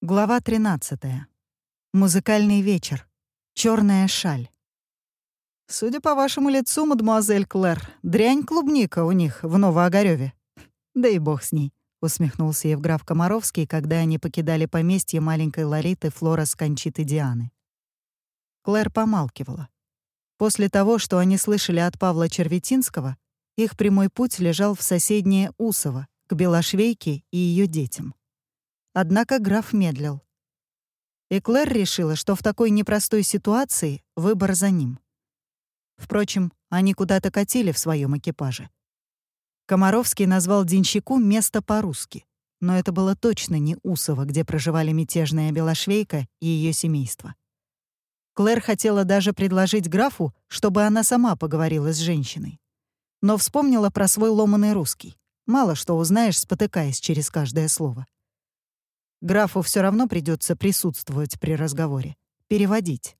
Глава 13. Музыкальный вечер. Черная шаль. Судя по вашему лицу, мадемуазель Клэр, дрянь клубника у них в Новоогарёве. Да и бог с ней, усмехнулся Евграф Комаровский, когда они покидали поместье маленькой Лариты Флора с Кончиты Дианы. Клэр помалкивала. После того, что они слышали от Павла Черветинского, их прямой путь лежал в соседнее Усово, к Белошвейке и ее детям. Однако граф медлил. И Клэр решила, что в такой непростой ситуации выбор за ним. Впрочем, они куда-то катили в своем экипаже. Комаровский назвал денщику место по-русски, но это было точно не Усово, где проживали мятежная Белошвейка и ее семейство. Клэр хотела даже предложить графу, чтобы она сама поговорила с женщиной. Но вспомнила про свой ломаный русский. Мало что узнаешь, спотыкаясь через каждое слово. Графу все равно придется присутствовать при разговоре, переводить.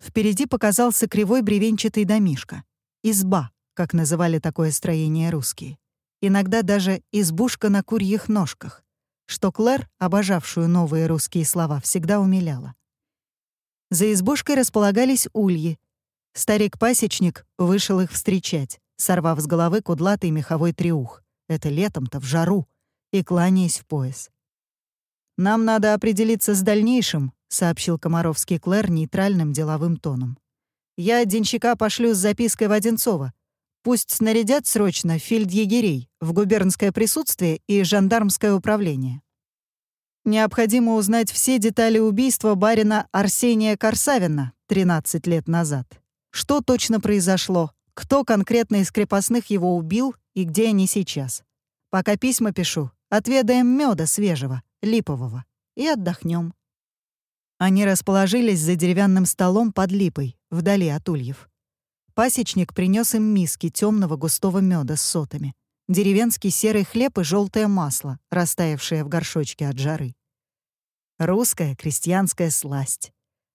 Впереди показался кривой бревенчатый домишка. Изба, как называли такое строение русские. Иногда даже избушка на курьих ножках, что Клэр, обожавшую новые русские слова, всегда умиляла. За избушкой располагались ульи. Старик-пасечник вышел их встречать, сорвав с головы кудлатый меховой триух. Это летом-то в жару. И кланяясь в пояс. «Нам надо определиться с дальнейшим», — сообщил Комаровский Клэр нейтральным деловым тоном. «Я денщика пошлю с запиской в Одинцово. Пусть снарядят срочно фельдъегерей в губернское присутствие и жандармское управление. Необходимо узнать все детали убийства барина Арсения Корсавина 13 лет назад. Что точно произошло, кто конкретно из крепостных его убил и где они сейчас. Пока письма пишу, отведаем меда свежего липового, и отдохнем. Они расположились за деревянным столом под липой, вдали от ульев. Пасечник принес им миски темного густого меда с сотами, деревенский серый хлеб и желтое масло, растаявшее в горшочке от жары. Русская крестьянская сласть.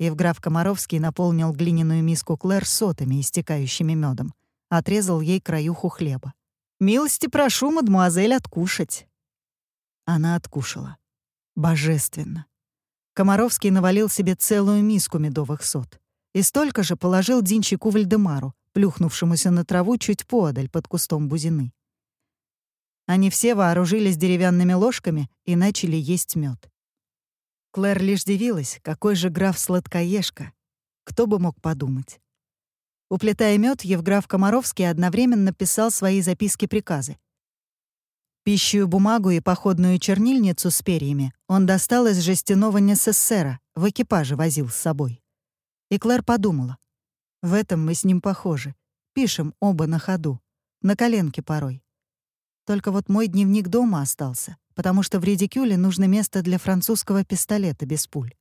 Евграф Комаровский наполнил глиняную миску Клэр сотами, истекающими медом, отрезал ей краюху хлеба. «Милости прошу, мадмуазель, откушать». Она откушала. Божественно. Комаровский навалил себе целую миску медовых сот. И столько же положил Динчику Вальдемару, плюхнувшемуся на траву чуть поодаль под кустом бузины. Они все вооружились деревянными ложками и начали есть мед. Клэр лишь дивилась, какой же граф сладкоежка. Кто бы мог подумать. Уплетая мед, Евграф Комаровский одновременно писал свои записки-приказы. Пищую бумагу и походную чернильницу с перьями он достал из жестяного несессера, в экипаже возил с собой. И Клэр подумала. В этом мы с ним похожи. Пишем оба на ходу. На коленке порой. Только вот мой дневник дома остался, потому что в редикюле нужно место для французского пистолета без пуль.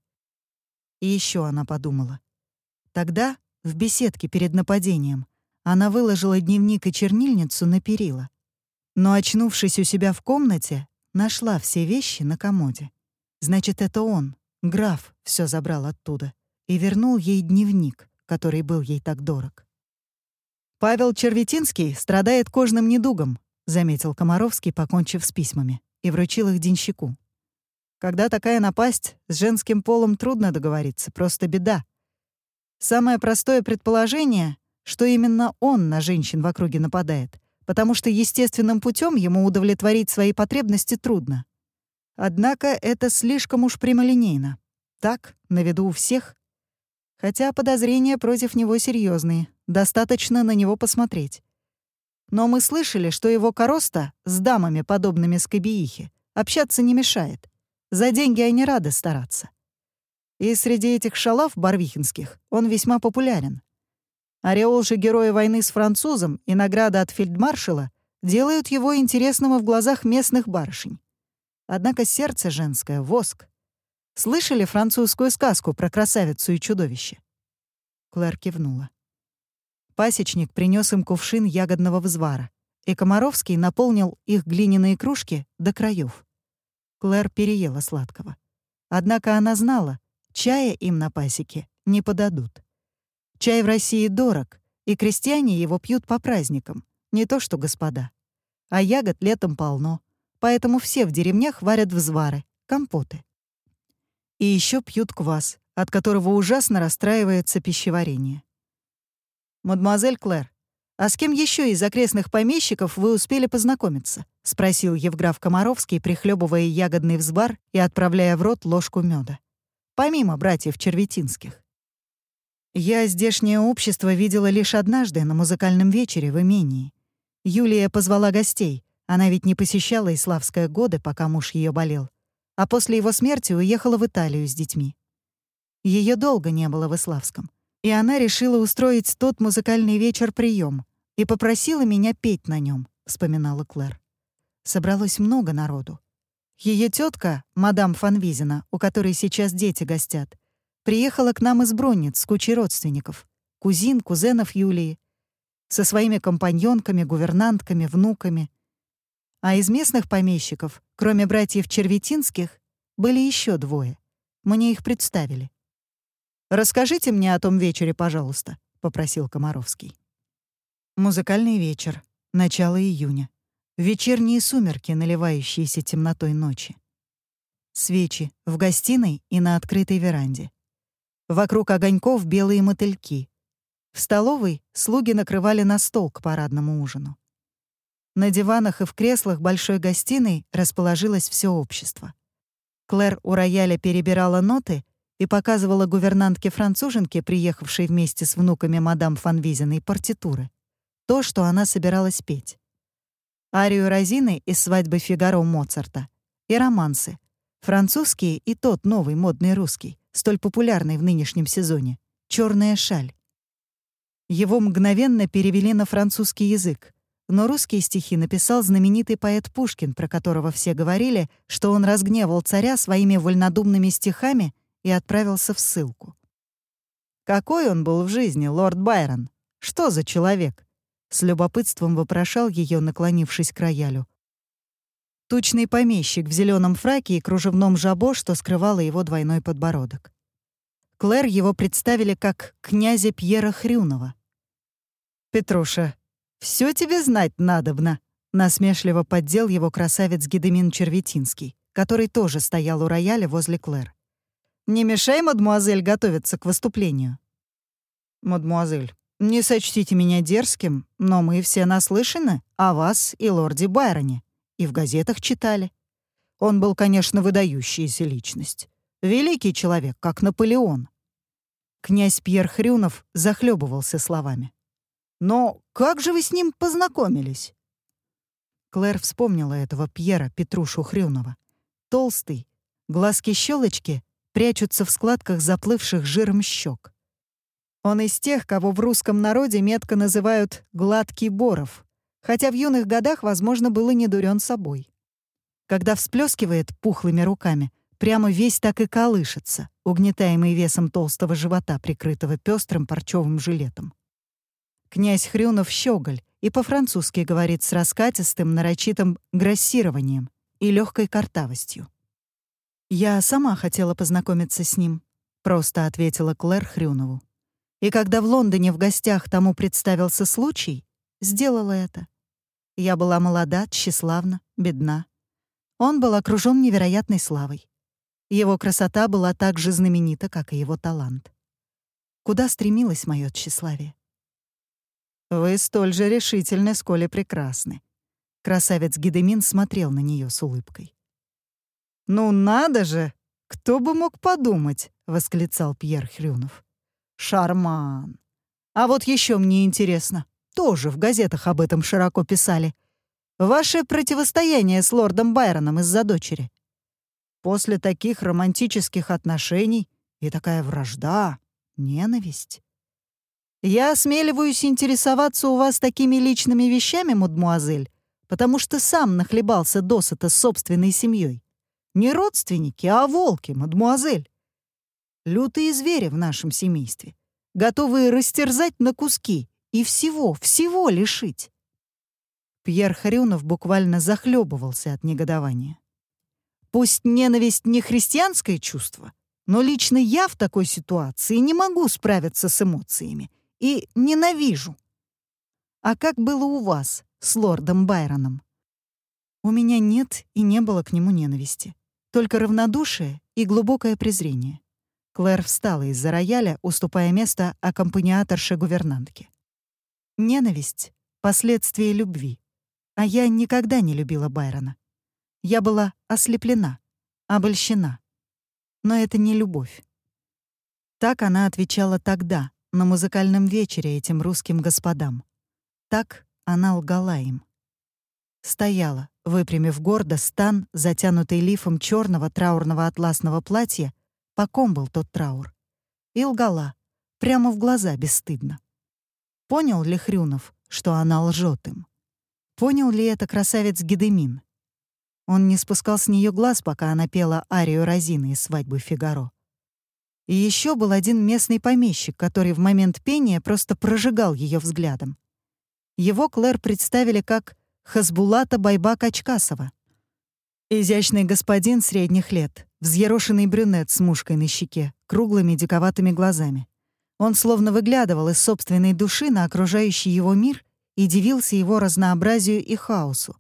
И еще она подумала. Тогда, в беседке перед нападением, она выложила дневник и чернильницу на перила. Но, очнувшись у себя в комнате, нашла все вещи на комоде. Значит, это он, граф, все забрал оттуда и вернул ей дневник, который был ей так дорог. «Павел Черветинский страдает кожным недугом», — заметил Комаровский, покончив с письмами, и вручил их денщику. «Когда такая напасть, с женским полом трудно договориться, просто беда. Самое простое предположение, что именно он на женщин в округе нападает, потому что естественным путем ему удовлетворить свои потребности трудно. Однако это слишком уж прямолинейно. Так, на виду у всех. Хотя подозрения против него серьезные, достаточно на него посмотреть. Но мы слышали, что его короста с дамами, подобными Скобиихе, общаться не мешает. За деньги они рады стараться. И среди этих шалав барвихинских он весьма популярен. Ореол же героя войны с французом и награда от фельдмаршала делают его интересным в глазах местных барышень. Однако сердце женское — воск. Слышали французскую сказку про красавицу и чудовище? Клэр кивнула. Пасечник принес им кувшин ягодного взвара, и Комаровский наполнил их глиняные кружки до краев. Клэр переела сладкого. Однако она знала, чая им на пасеке не подадут. Чай в России дорог, и крестьяне его пьют по праздникам, не то что господа. А ягод летом полно, поэтому все в деревнях варят взвары, компоты. И еще пьют квас, от которого ужасно расстраивается пищеварение. «Мадемуазель Клэр, а с кем еще из окрестных помещиков вы успели познакомиться?» — спросил Евграф Комаровский, прихлебывая ягодный взбар и отправляя в рот ложку меда. «Помимо братьев Черветинских». Я здешнее общество видела лишь однажды на музыкальном вечере в имении. Юлия позвала гостей. Она ведь не посещала Иславское годы, пока муж ее болел. А после его смерти уехала в Италию с детьми. Ее долго не было в Иславском. И она решила устроить тот музыкальный вечер прием и попросила меня петь на нем, вспоминала Клэр. Собралось много народу. Ее тетка, мадам Фанвизина, у которой сейчас дети гостят, Приехала к нам из Бронниц с кучей родственников. Кузин, кузенов Юлии. Со своими компаньонками, гувернантками, внуками. А из местных помещиков, кроме братьев Черветинских, были еще двое. Мне их представили. «Расскажите мне о том вечере, пожалуйста», — попросил Комаровский. Музыкальный вечер. Начало июня. Вечерние сумерки, наливающиеся темнотой ночи. Свечи в гостиной и на открытой веранде. Вокруг огоньков белые мотыльки. В столовой слуги накрывали на стол к парадному ужину. На диванах и в креслах большой гостиной расположилось все общество. Клэр у рояля перебирала ноты и показывала гувернантке-француженке, приехавшей вместе с внуками мадам Фанвизиной, партитуры. То, что она собиралась петь. Арию Розины из «Свадьбы Фигаро» Моцарта и романсы. Французские и тот новый модный русский столь популярный в нынешнем сезоне — «Черная шаль». Его мгновенно перевели на французский язык, но русские стихи написал знаменитый поэт Пушкин, про которого все говорили, что он разгневал царя своими вольнодумными стихами и отправился в ссылку. Какой он был в жизни, лорд Байрон? Что за человек? С любопытством вопрошал ее, наклонившись к роялю. Тучный помещик в зеленом фраке и кружевном жабо, что скрывало его двойной подбородок. Клэр его представили как князя Пьера Хрюнова. «Петруша, все тебе знать надобно», — насмешливо поддел его красавец Гедемин Черветинский, который тоже стоял у рояля возле Клэр. «Не мешай, мадмуазель, готовиться к выступлению». «Мадмуазель, не сочтите меня дерзким, но мы все наслышаны о вас и лорде Байроне», и в газетах читали. Он был, конечно, выдающаяся личность. Великий человек, как Наполеон. Князь Пьер Хрюнов захлебывался словами. «Но как же вы с ним познакомились?» Клэр вспомнила этого Пьера Петрушу Хрюнова. Толстый, глазки-щелочки прячутся в складках заплывших жиром щек. Он из тех, кого в русском народе метко называют «гладкий боров», хотя в юных годах, возможно, было не дурен собой. Когда всплескивает пухлыми руками, прямо весь так и колышется, угнетаемый весом толстого живота, прикрытого пестрым парчевым жилетом. Князь Хрюнов щеголь и по-французски говорит с раскатистым, нарочитым грассированием и легкой картавостью. «Я сама хотела познакомиться с ним», — просто ответила Клэр Хрюнову. И когда в Лондоне в гостях тому представился случай, сделала это. Я была молода, тщеславна, бедна. Он был окружен невероятной славой. Его красота была так же знаменита, как и его талант. Куда стремилось мое тщеславие? «Вы столь же решительны, сколь и прекрасны». Красавец Гедемин смотрел на нее с улыбкой. «Ну надо же! Кто бы мог подумать!» — восклицал Пьер Хрюнов. «Шарман! А вот еще мне интересно, тоже в газетах об этом широко писали. Ваше противостояние с лордом Байроном из-за дочери. После таких романтических отношений и такая вражда, ненависть. Я осмеливаюсь интересоваться у вас такими личными вещами, мадмуазель, потому что сам нахлебался досыта с собственной семьей. Не родственники, а волки, мадмуазель. Лютые звери в нашем семействе, готовые растерзать на куски и всего, всего лишить. Пьер Харюнов буквально захлебывался от негодования. Пусть ненависть не христианское чувство, но лично я в такой ситуации не могу справиться с эмоциями и ненавижу. А как было у вас с лордом Байроном? У меня нет и не было к нему ненависти, только равнодушие и глубокое презрение. Клэр встала из-за рояля, уступая место аккомпаниаторше гувернантки. Ненависть — последствия любви. А я никогда не любила Байрона. Я была ослеплена, обольщена. Но это не любовь. Так она отвечала тогда, на музыкальном вечере этим русским господам. Так она лгала им. Стояла, выпрямив гордо стан, затянутый лифом черного траурного атласного платья, по ком был тот траур. И лгала, прямо в глаза бесстыдно. Понял ли Хрюнов, что она лжет им? Понял ли это красавец Гедемин? Он не спускал с нее глаз, пока она пела арию Розины из «Свадьбы Фигаро». И еще был один местный помещик, который в момент пения просто прожигал ее взглядом. Его Клэр представили как Хасбулата Байбак Ачкасова. Изящный господин средних лет, взъерошенный брюнет с мушкой на щеке, круглыми диковатыми глазами. Он словно выглядывал из собственной души на окружающий его мир и дивился его разнообразию и хаосу.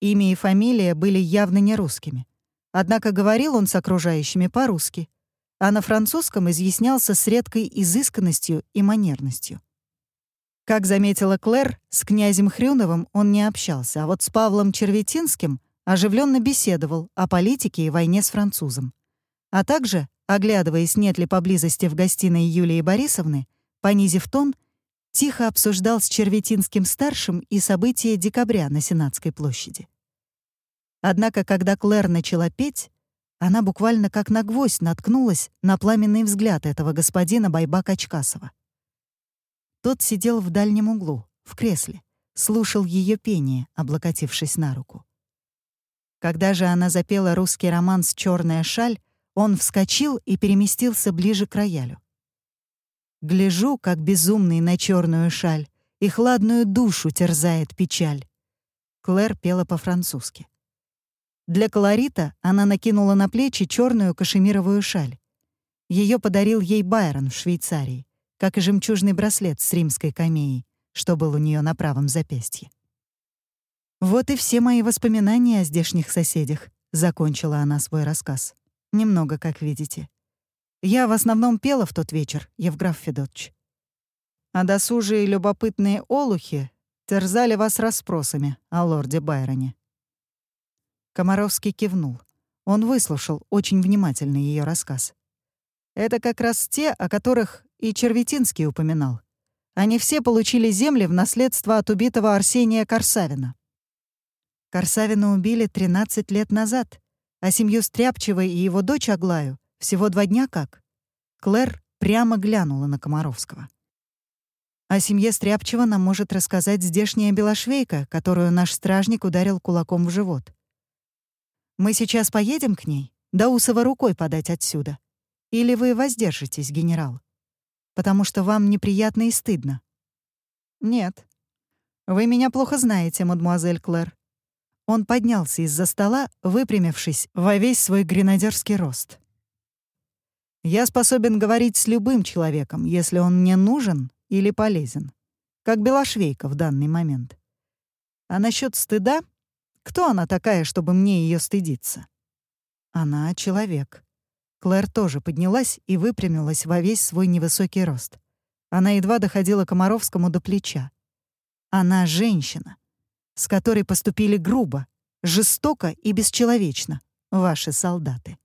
Имя и фамилия были явно не русскими. Однако говорил он с окружающими по-русски, а на французском изъяснялся с редкой изысканностью и манерностью. Как заметила Клэр, с князем Хрюновым он не общался, а вот с Павлом Черветинским оживленно беседовал о политике и войне с французом. А также, оглядываясь, нет ли поблизости в гостиной Юлии Борисовны, понизив тон, тихо обсуждал с Черветинским-старшим и события декабря на Сенатской площади. Однако, когда Клэр начала петь, она буквально как на гвоздь наткнулась на пламенный взгляд этого господина Байбака Чкасова. Тот сидел в дальнем углу, в кресле, слушал ее пение, облокотившись на руку. Когда же она запела русский романс «Черная шаль», он вскочил и переместился ближе к роялю. Гляжу, как безумный на черную шаль, и хладную душу терзает печаль. Клэр пела по-французски. Для колорита она накинула на плечи черную кашемировую шаль. Ее подарил ей Байрон в Швейцарии, как и жемчужный браслет с римской камеей, что был у нее на правом запястье. «Вот и все мои воспоминания о здешних соседях», — закончила она свой рассказ. «Немного, как видите. Я в основном пела в тот вечер, Евграф Федотович. А досужие любопытные олухи терзали вас расспросами о лорде Байроне. Комаровский кивнул. Он выслушал очень внимательно ее рассказ. Это как раз те, о которых и Черветинский упоминал. Они все получили земли в наследство от убитого Арсения Корсавина. Корсавина убили 13 лет назад, а семью Стряпчевой и его дочь Аглаю всего два дня как. Клэр прямо глянула на Комаровского. О семье Стряпчева нам может рассказать здешняя белошвейка, которую наш стражник ударил кулаком в живот. Мы сейчас поедем к ней? Даусова рукой подать отсюда? Или вы воздержитесь, генерал? Потому что вам неприятно и стыдно. Нет. Вы меня плохо знаете, мадемуазель Клэр. Он поднялся из-за стола, выпрямившись во весь свой гренадерский рост. Я способен говорить с любым человеком, если он мне нужен или полезен. Как Белошвейка в данный момент. А насчет стыда кто она такая, чтобы мне ее стыдиться? Она человек. Клэр тоже поднялась и выпрямилась во весь свой невысокий рост. Она едва доходила Комаровскому до плеча. Она женщина, с которой поступили грубо, жестоко и бесчеловечно ваши солдаты.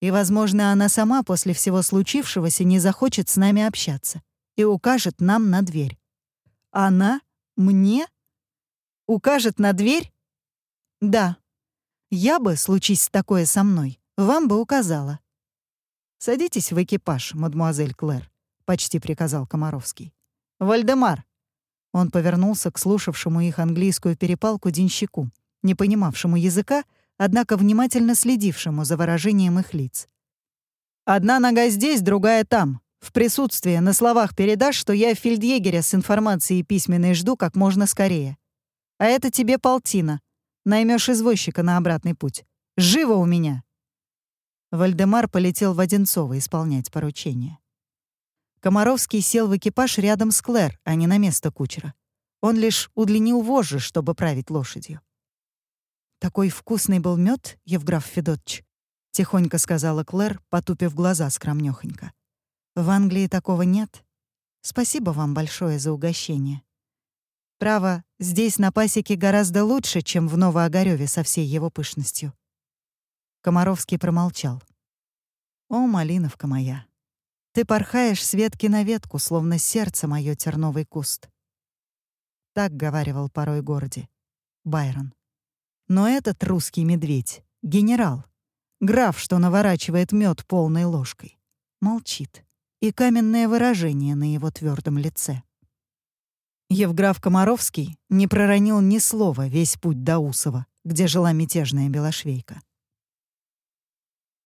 И, возможно, она сама после всего случившегося не захочет с нами общаться и укажет нам на дверь. Она? Мне? Укажет на дверь? «Да. Я бы, случись такое со мной, вам бы указала». «Садитесь в экипаж, мадемуазель Клэр», — почти приказал Комаровский. «Вальдемар!» Он повернулся к слушавшему их английскую перепалку денщику, не понимавшему языка, однако внимательно следившему за выражением их лиц. «Одна нога здесь, другая там. В присутствии на словах передашь, что я фельдъегеря с информацией письменной жду как можно скорее. А это тебе полтина. Наймешь извозчика на обратный путь. Живо у меня!» Вальдемар полетел в Одинцово исполнять поручение. Комаровский сел в экипаж рядом с Клэр, а не на место кучера. Он лишь удлинил вожжи, чтобы править лошадью. «Такой вкусный был мед, Евграф Федотович», — тихонько сказала Клэр, потупив глаза скромнёхонько. «В Англии такого нет. Спасибо вам большое за угощение. Право, здесь на пасеке гораздо лучше, чем в Новоогарёве со всей его пышностью». Комаровский промолчал. «О, малиновка моя, ты порхаешь с ветки на ветку, словно сердце моё терновый куст». Так говаривал порой Горди. Байрон. Но этот русский медведь — генерал, граф, что наворачивает мед полной ложкой, молчит, и каменное выражение на его твердом лице. Евграф Комаровский не проронил ни слова весь путь до Усова, где жила мятежная Белошвейка.